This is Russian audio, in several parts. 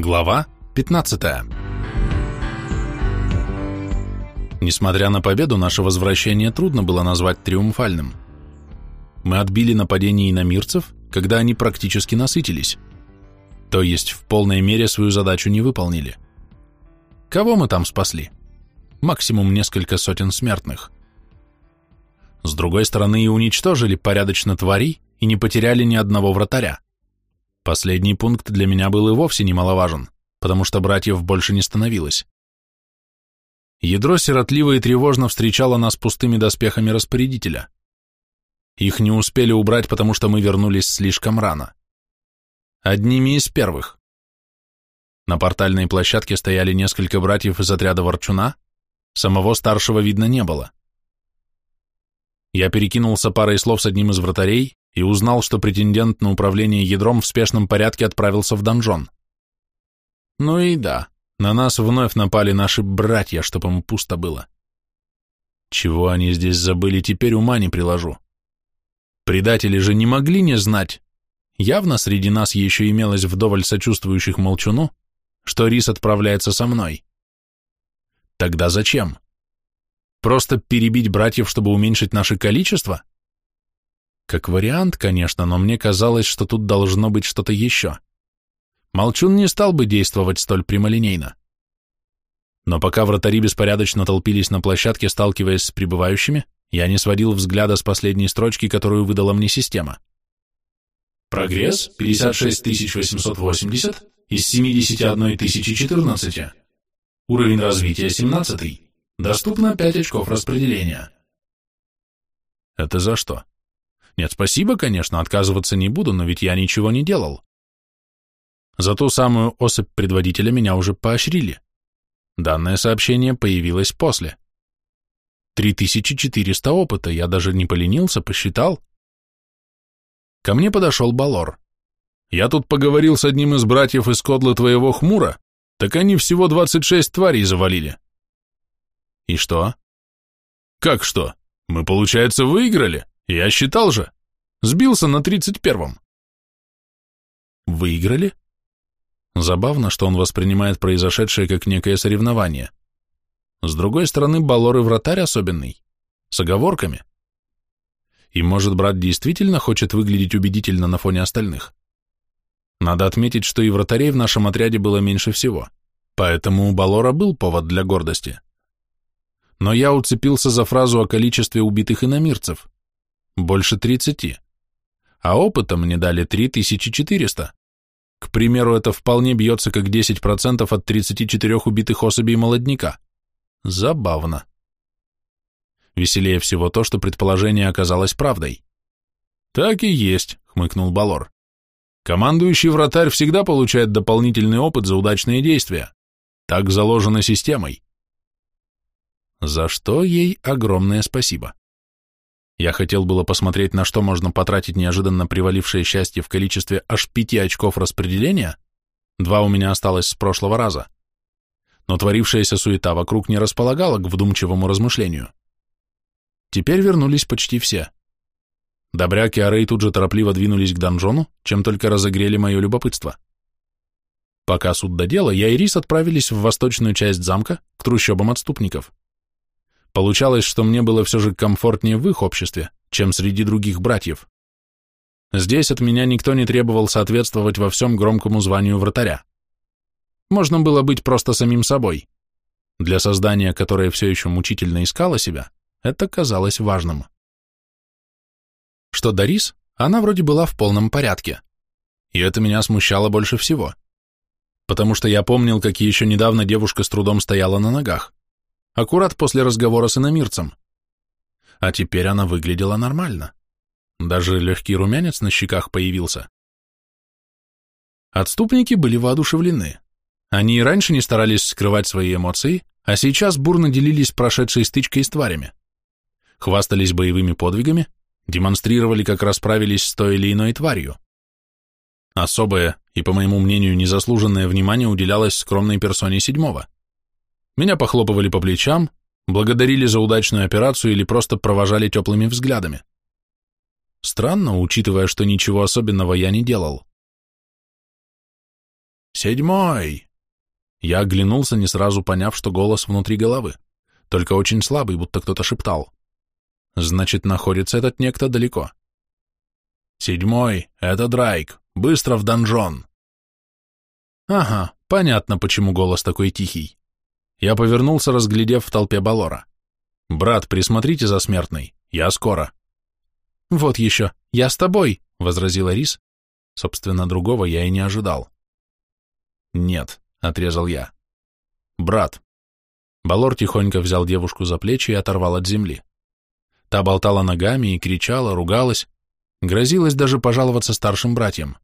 Глава 15 Несмотря на победу, наше возвращение трудно было назвать триумфальным. Мы отбили нападение иномирцев, когда они практически насытились. То есть в полной мере свою задачу не выполнили. Кого мы там спасли? Максимум несколько сотен смертных. С другой стороны, и уничтожили порядочно тварей и не потеряли ни одного вратаря. Последний пункт для меня был и вовсе немаловажен, потому что братьев больше не становилось. Ядро сиротливо и тревожно встречало нас пустыми доспехами распорядителя. Их не успели убрать, потому что мы вернулись слишком рано. Одними из первых. На портальной площадке стояли несколько братьев из отряда Ворчуна, самого старшего видно не было. Я перекинулся парой слов с одним из вратарей, и узнал, что претендент на управление ядром в спешном порядке отправился в донжон. Ну и да, на нас вновь напали наши братья, чтобы им пусто было. Чего они здесь забыли, теперь ума не приложу. Предатели же не могли не знать. Явно среди нас еще имелось вдоволь сочувствующих молчуну, что Рис отправляется со мной. Тогда зачем? Просто перебить братьев, чтобы уменьшить наше количество? Как вариант, конечно, но мне казалось, что тут должно быть что-то еще. Молчун не стал бы действовать столь прямолинейно. Но пока вратари беспорядочно толпились на площадке, сталкиваясь с прибывающими, я не сводил взгляда с последней строчки, которую выдала мне система. Прогресс 56880 из 71014. Уровень развития 17. Доступно 5 очков распределения. Это за что? Нет, спасибо, конечно, отказываться не буду, но ведь я ничего не делал. За ту самую особь предводителя меня уже поощрили. Данное сообщение появилось после. 3400 опыта, я даже не поленился, посчитал. Ко мне подошел Балор. Я тут поговорил с одним из братьев из кодлы твоего хмура, так они всего 26 тварей завалили. И что? Как что? Мы, получается, выиграли? Я считал же. Сбился на тридцать первом. Выиграли? Забавно, что он воспринимает произошедшее как некое соревнование. С другой стороны, Балор и вратарь особенный. С оговорками. И может, брат действительно хочет выглядеть убедительно на фоне остальных? Надо отметить, что и вратарей в нашем отряде было меньше всего, поэтому у Балора был повод для гордости. Но я уцепился за фразу о количестве убитых иномирцев больше 30. А опыта мне дали 3400. К примеру, это вполне бьется как 10% от 34 убитых особей молодняка. Забавно. Веселее всего то, что предположение оказалось правдой. «Так и есть», — хмыкнул Балор. «Командующий вратарь всегда получает дополнительный опыт за удачные действия. Так заложено системой». За что ей огромное спасибо. Я хотел было посмотреть, на что можно потратить неожиданно привалившее счастье в количестве аж пяти очков распределения, два у меня осталось с прошлого раза, но творившаяся суета вокруг не располагала к вдумчивому размышлению. Теперь вернулись почти все. Добряк и Арей тут же торопливо двинулись к донжону, чем только разогрели мое любопытство. Пока суд до дела, я и Рис отправились в восточную часть замка, к трущобам отступников. Получалось, что мне было все же комфортнее в их обществе, чем среди других братьев. Здесь от меня никто не требовал соответствовать во всем громкому званию вратаря. Можно было быть просто самим собой. Для создания, которое все еще мучительно искало себя, это казалось важным. Что Дарис, она вроде была в полном порядке. И это меня смущало больше всего. Потому что я помнил, как еще недавно девушка с трудом стояла на ногах аккурат после разговора с иномирцем. А теперь она выглядела нормально. Даже легкий румянец на щеках появился. Отступники были воодушевлены. Они и раньше не старались скрывать свои эмоции, а сейчас бурно делились прошедшей стычкой с тварями. Хвастались боевыми подвигами, демонстрировали, как расправились с той или иной тварью. Особое и, по моему мнению, незаслуженное внимание уделялось скромной персоне седьмого. Меня похлопывали по плечам, благодарили за удачную операцию или просто провожали теплыми взглядами. Странно, учитывая, что ничего особенного я не делал. «Седьмой!» Я оглянулся, не сразу поняв, что голос внутри головы, только очень слабый, будто кто-то шептал. Значит, находится этот некто далеко. «Седьмой, это Драйк, быстро в донжон!» Ага, понятно, почему голос такой тихий. Я повернулся, разглядев в толпе Балора. «Брат, присмотрите за смертной, я скоро». «Вот еще, я с тобой», — возразила Рис. Собственно, другого я и не ожидал. «Нет», — отрезал я. «Брат». Балор тихонько взял девушку за плечи и оторвал от земли. Та болтала ногами и кричала, ругалась, грозилась даже пожаловаться старшим братьям.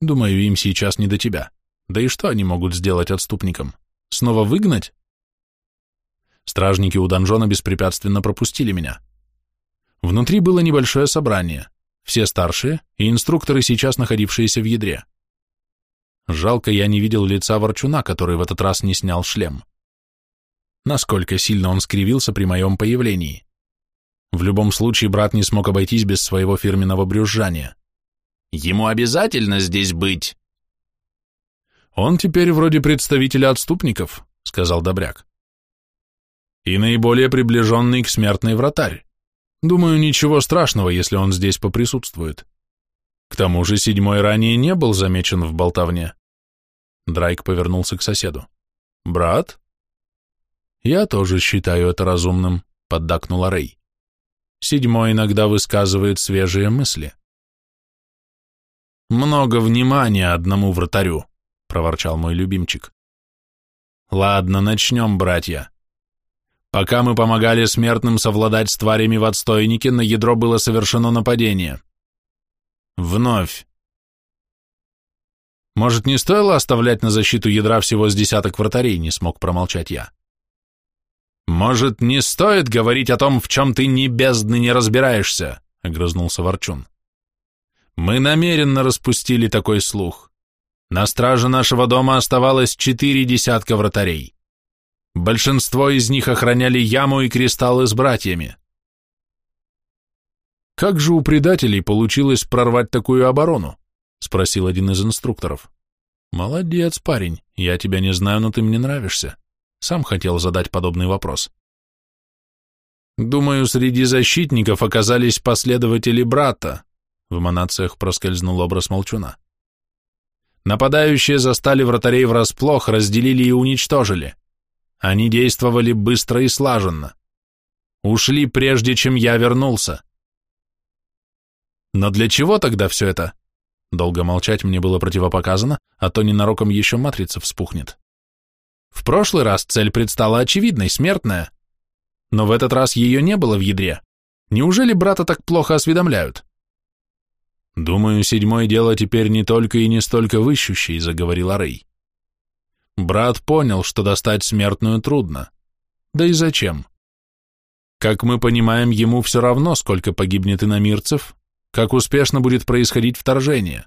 Думаю, им сейчас не до тебя. Да и что они могут сделать отступникам? Снова выгнать? Стражники у донжона беспрепятственно пропустили меня. Внутри было небольшое собрание, все старшие и инструкторы, сейчас находившиеся в ядре. Жалко, я не видел лица Ворчуна, который в этот раз не снял шлем. Насколько сильно он скривился при моем появлении. В любом случае, брат не смог обойтись без своего фирменного брюзжания. Ему обязательно здесь быть. Он теперь вроде представителя отступников, сказал Добряк. И наиболее приближенный к смертной вратарь. Думаю, ничего страшного, если он здесь поприсутствует. К тому же седьмой ранее не был замечен в болтовне. Драйк повернулся к соседу. «Брат?» «Я тоже считаю это разумным», — поддакнула Рэй. «Седьмой иногда высказывает свежие мысли». «Много внимания одному вратарю», — проворчал мой любимчик. «Ладно, начнем, братья. Пока мы помогали смертным совладать с тварями в отстойнике, на ядро было совершено нападение. Вновь. Может, не стоило оставлять на защиту ядра всего с десяток вратарей, не смог промолчать я. Может, не стоит говорить о том, в чем ты ни бездны не разбираешься, огрызнулся Ворчун. Мы намеренно распустили такой слух. На страже нашего дома оставалось четыре десятка вратарей. Большинство из них охраняли яму и кристаллы с братьями. «Как же у предателей получилось прорвать такую оборону?» — спросил один из инструкторов. «Молодец, парень, я тебя не знаю, но ты мне нравишься. Сам хотел задать подобный вопрос». «Думаю, среди защитников оказались последователи брата», — в эманациях проскользнул образ молчуна. «Нападающие застали вратарей врасплох, разделили и уничтожили. Они действовали быстро и слаженно. Ушли, прежде чем я вернулся. Но для чего тогда все это? Долго молчать мне было противопоказано, а то ненароком еще матрица вспухнет. В прошлый раз цель предстала очевидной, смертная. Но в этот раз ее не было в ядре. Неужели брата так плохо осведомляют? Думаю, седьмое дело теперь не только и не столько выщущий, заговорила Рэй. Брат понял, что достать смертную трудно. Да и зачем? Как мы понимаем, ему все равно, сколько погибнет иномирцев, как успешно будет происходить вторжение.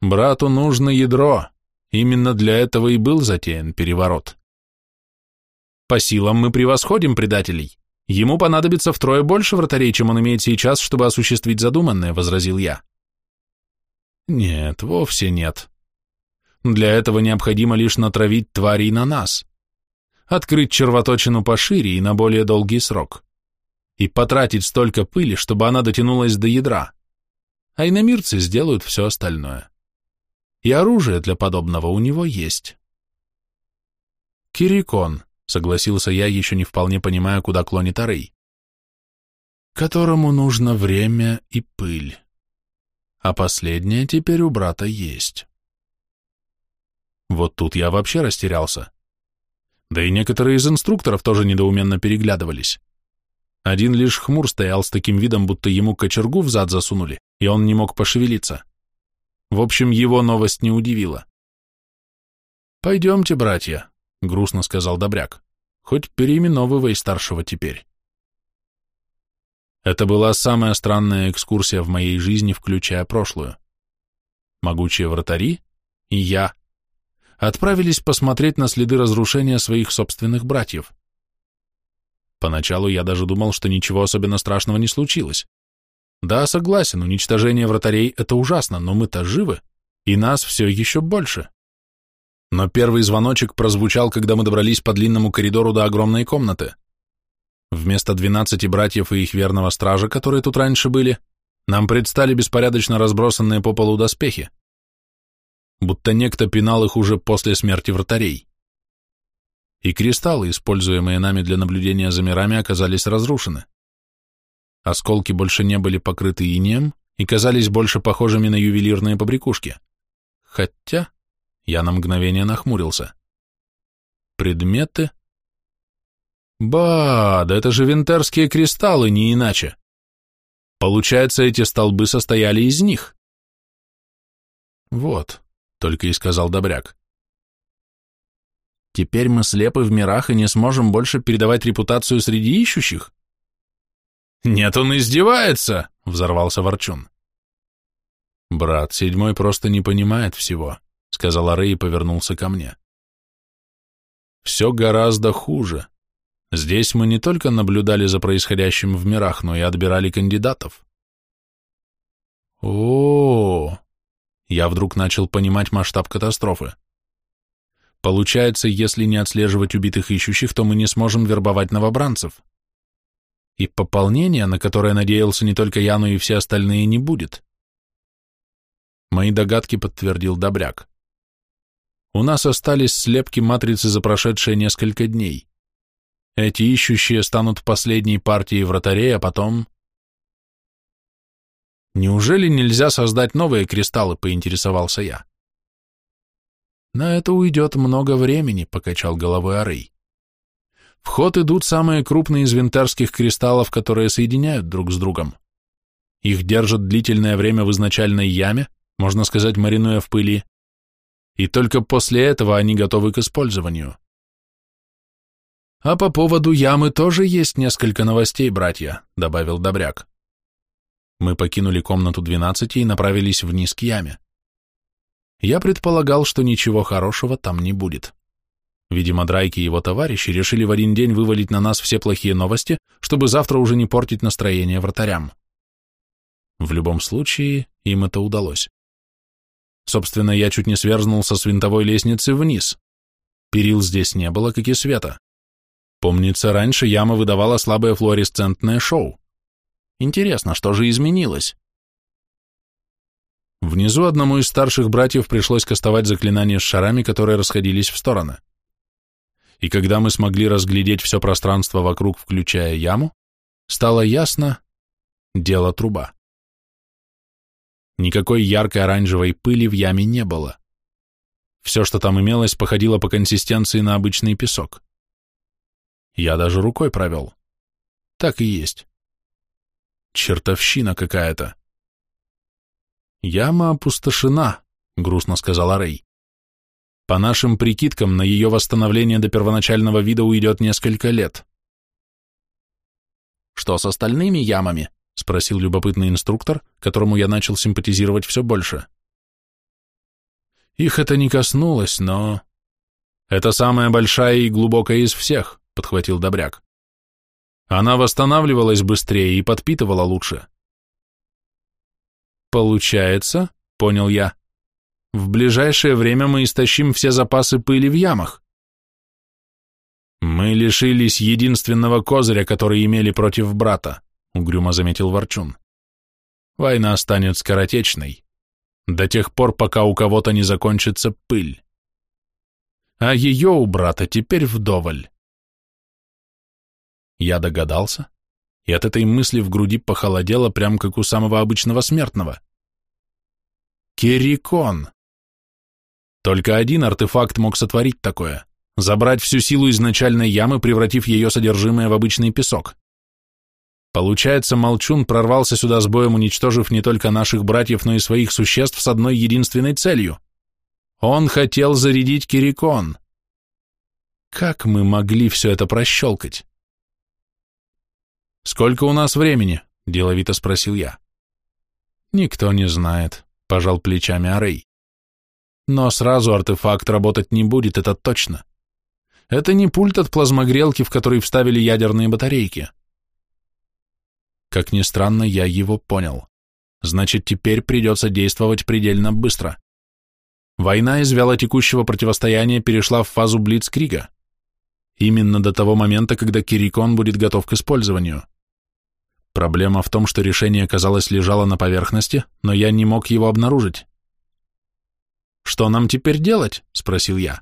Брату нужно ядро, именно для этого и был затеян переворот. По силам мы превосходим предателей. Ему понадобится втрое больше вратарей, чем он имеет сейчас, чтобы осуществить задуманное, возразил я. Нет, вовсе нет. Для этого необходимо лишь натравить тварей на нас, открыть червоточину пошире и на более долгий срок, и потратить столько пыли, чтобы она дотянулась до ядра. А иномирцы сделают все остальное. И оружие для подобного у него есть. Кирикон, согласился я, еще не вполне понимая, куда клонит Арей, которому нужно время и пыль. А последнее теперь у брата есть. Вот тут я вообще растерялся. Да и некоторые из инструкторов тоже недоуменно переглядывались. Один лишь хмур стоял с таким видом, будто ему кочергу в зад засунули, и он не мог пошевелиться. В общем, его новость не удивила. «Пойдемте, братья», — грустно сказал Добряк. «Хоть переименовывай старшего теперь». Это была самая странная экскурсия в моей жизни, включая прошлую. Могучие вратари и я, отправились посмотреть на следы разрушения своих собственных братьев. Поначалу я даже думал, что ничего особенно страшного не случилось. Да, согласен, уничтожение вратарей — это ужасно, но мы-то живы. и нас все еще больше. Но первый звоночек прозвучал, когда мы добрались по длинному коридору до огромной комнаты. Вместо двенадцати братьев и их верного стража, которые тут раньше были, нам предстали беспорядочно разбросанные по полу доспехи. Будто некто пинал их уже после смерти вратарей. И кристаллы, используемые нами для наблюдения за мирами, оказались разрушены. Осколки больше не были покрыты инеем и казались больше похожими на ювелирные побрякушки. Хотя я на мгновение нахмурился. Предметы? Ба, да это же винтерские кристаллы, не иначе. Получается, эти столбы состояли из них. Вот, только и сказал Добряк. Теперь мы слепы в мирах и не сможем больше передавать репутацию среди ищущих? Нет, он издевается, взорвался Ворчун. Брат, седьмой просто не понимает всего, сказал Рэй и повернулся ко мне. Все гораздо хуже. Здесь мы не только наблюдали за происходящим в мирах, но и отбирали кандидатов. О, -о, -о, я вдруг начал понимать масштаб катастрофы. Получается, если не отслеживать убитых ищущих, то мы не сможем вербовать новобранцев. И пополнения, на которое надеялся не только я, но и все остальные, не будет. Мои догадки подтвердил Добряк. У нас остались слепки матрицы за прошедшие несколько дней. Эти ищущие станут последней партией вратарей, а потом... Неужели нельзя создать новые кристаллы, поинтересовался я. На это уйдет много времени, покачал головой Арей. В ход идут самые крупные из винтерских кристаллов, которые соединяют друг с другом. Их держат длительное время в изначальной яме, можно сказать, маринуя в пыли, и только после этого они готовы к использованию. «А по поводу ямы тоже есть несколько новостей, братья», — добавил Добряк. Мы покинули комнату двенадцати и направились вниз к яме. Я предполагал, что ничего хорошего там не будет. Видимо, Драйки и его товарищи решили в один день вывалить на нас все плохие новости, чтобы завтра уже не портить настроение вратарям. В любом случае, им это удалось. Собственно, я чуть не сверзнулся с винтовой лестницы вниз. Перил здесь не было, как и света. Помнится, раньше яма выдавала слабое флуоресцентное шоу. Интересно, что же изменилось? Внизу одному из старших братьев пришлось кастовать заклинание с шарами, которые расходились в стороны. И когда мы смогли разглядеть все пространство вокруг, включая яму, стало ясно — дело труба. Никакой яркой оранжевой пыли в яме не было. Все, что там имелось, походило по консистенции на обычный песок. Я даже рукой провел. Так и есть. Чертовщина какая-то. Яма опустошена, грустно сказала Рэй. По нашим прикидкам, на ее восстановление до первоначального вида уйдет несколько лет. Что с остальными ямами? Спросил любопытный инструктор, которому я начал симпатизировать все больше. Их это не коснулось, но... Это самая большая и глубокая из всех. — подхватил Добряк. Она восстанавливалась быстрее и подпитывала лучше. «Получается, — понял я, — в ближайшее время мы истощим все запасы пыли в ямах. Мы лишились единственного козыря, который имели против брата, — угрюмо заметил Ворчун. Война станет скоротечной, до тех пор, пока у кого-то не закончится пыль. А ее у брата теперь вдоволь. Я догадался, и от этой мысли в груди похолодело, прям как у самого обычного смертного. Керикон! Только один артефакт мог сотворить такое — забрать всю силу изначальной ямы, превратив ее содержимое в обычный песок. Получается, Молчун прорвался сюда с боем, уничтожив не только наших братьев, но и своих существ с одной единственной целью. Он хотел зарядить Кирикон. Как мы могли все это прощелкать? «Сколько у нас времени?» – деловито спросил я. «Никто не знает», – пожал плечами Арей. «Но сразу артефакт работать не будет, это точно. Это не пульт от плазмогрелки, в который вставили ядерные батарейки». Как ни странно, я его понял. Значит, теперь придется действовать предельно быстро. Война из вялотекущего противостояния перешла в фазу Блицкрига. Именно до того момента, когда Кирикон будет готов к использованию. Проблема в том, что решение, казалось, лежало на поверхности, но я не мог его обнаружить. «Что нам теперь делать?» — спросил я.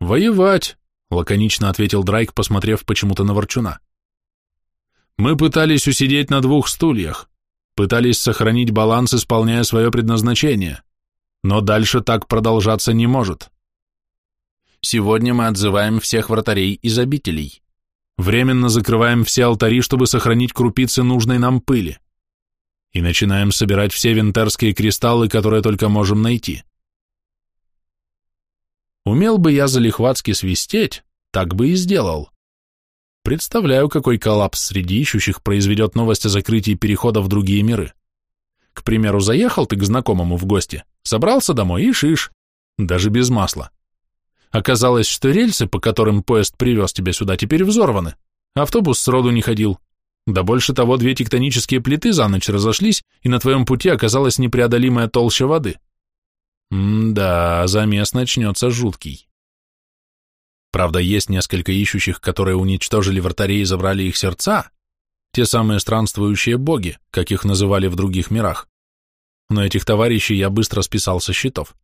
«Воевать», — лаконично ответил Драйк, посмотрев почему-то на Ворчуна. «Мы пытались усидеть на двух стульях, пытались сохранить баланс, исполняя свое предназначение, но дальше так продолжаться не может. Сегодня мы отзываем всех вратарей из обителей. Временно закрываем все алтари, чтобы сохранить крупицы нужной нам пыли. И начинаем собирать все винтерские кристаллы, которые только можем найти. Умел бы я залихватски свистеть, так бы и сделал. Представляю, какой коллапс среди ищущих произведет новость о закрытии перехода в другие миры. К примеру, заехал ты к знакомому в гости, собрался домой и шиш, даже без масла. Оказалось, что рельсы, по которым поезд привез тебя сюда, теперь взорваны. Автобус сроду не ходил. Да больше того, две тектонические плиты за ночь разошлись, и на твоем пути оказалась непреодолимая толща воды. М-да, замес начнется жуткий. Правда, есть несколько ищущих, которые уничтожили вратари и забрали их сердца, те самые странствующие боги, как их называли в других мирах. Но этих товарищей я быстро списал со счетов.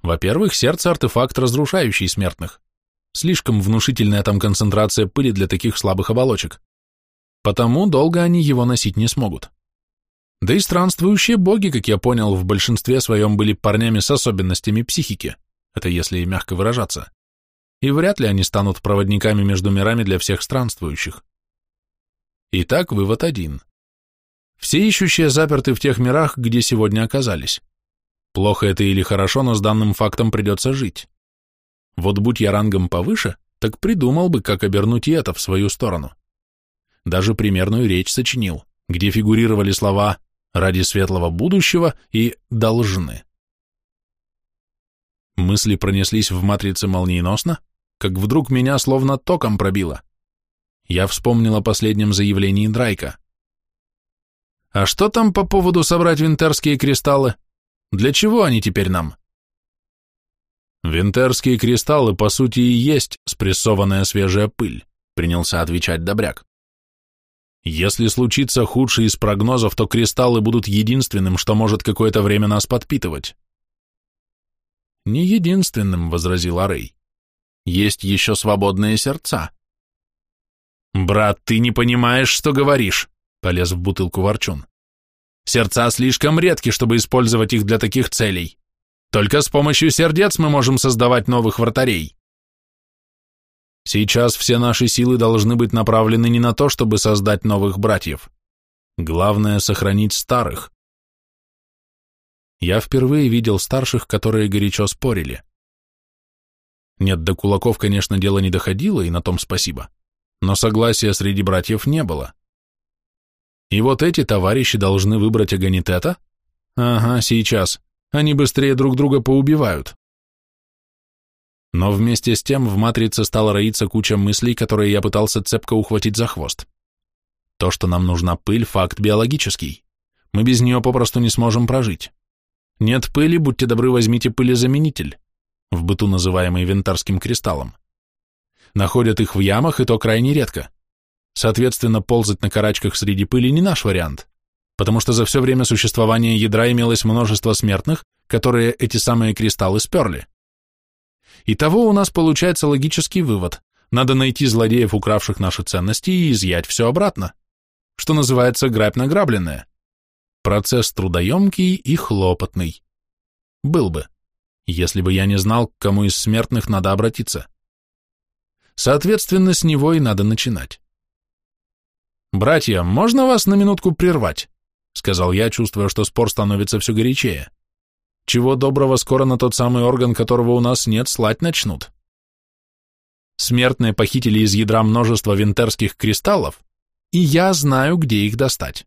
Во-первых, сердце – артефакт, разрушающий смертных. Слишком внушительная там концентрация пыли для таких слабых оболочек. Потому долго они его носить не смогут. Да и странствующие боги, как я понял, в большинстве своем были парнями с особенностями психики, это если мягко выражаться. И вряд ли они станут проводниками между мирами для всех странствующих. Итак, вывод один. Все ищущие заперты в тех мирах, где сегодня оказались. Плохо это или хорошо, но с данным фактом придется жить. Вот будь я рангом повыше, так придумал бы, как обернуть и это в свою сторону. Даже примерную речь сочинил, где фигурировали слова «ради светлого будущего» и «должны». Мысли пронеслись в матрице молниеносно, как вдруг меня словно током пробило. Я вспомнил о последнем заявлении Драйка. «А что там по поводу собрать винтерские кристаллы?» Для чего они теперь нам? Винтерские кристаллы, по сути, и есть спрессованная свежая пыль, принялся отвечать Добряк. Если случится худший из прогнозов, то кристаллы будут единственным, что может какое-то время нас подпитывать. Не единственным, возразил Арей. Есть еще свободные сердца. Брат, ты не понимаешь, что говоришь, полез в бутылку Ворчун. Сердца слишком редки, чтобы использовать их для таких целей. Только с помощью сердец мы можем создавать новых вратарей. Сейчас все наши силы должны быть направлены не на то, чтобы создать новых братьев. Главное — сохранить старых. Я впервые видел старших, которые горячо спорили. Нет, до кулаков, конечно, дело не доходило, и на том спасибо. Но согласия среди братьев не было. И вот эти товарищи должны выбрать Аганитета? Ага, сейчас. Они быстрее друг друга поубивают. Но вместе с тем в матрице стала роиться куча мыслей, которые я пытался цепко ухватить за хвост. То, что нам нужна пыль, факт биологический. Мы без нее попросту не сможем прожить. Нет пыли, будьте добры, возьмите пылезаменитель, в быту называемый винтарским кристаллом. Находят их в ямах, и то крайне редко. Соответственно, ползать на карачках среди пыли не наш вариант, потому что за все время существования ядра имелось множество смертных, которые эти самые кристаллы сперли. Итого у нас получается логический вывод. Надо найти злодеев, укравших наши ценности, и изъять все обратно. Что называется грабь награбленное. Процесс трудоемкий и хлопотный. Был бы, если бы я не знал, к кому из смертных надо обратиться. Соответственно, с него и надо начинать. «Братья, можно вас на минутку прервать?» — сказал я, чувствуя, что спор становится все горячее. «Чего доброго, скоро на тот самый орган, которого у нас нет, слать начнут». Смертные похитили из ядра множество винтерских кристаллов, и я знаю, где их достать.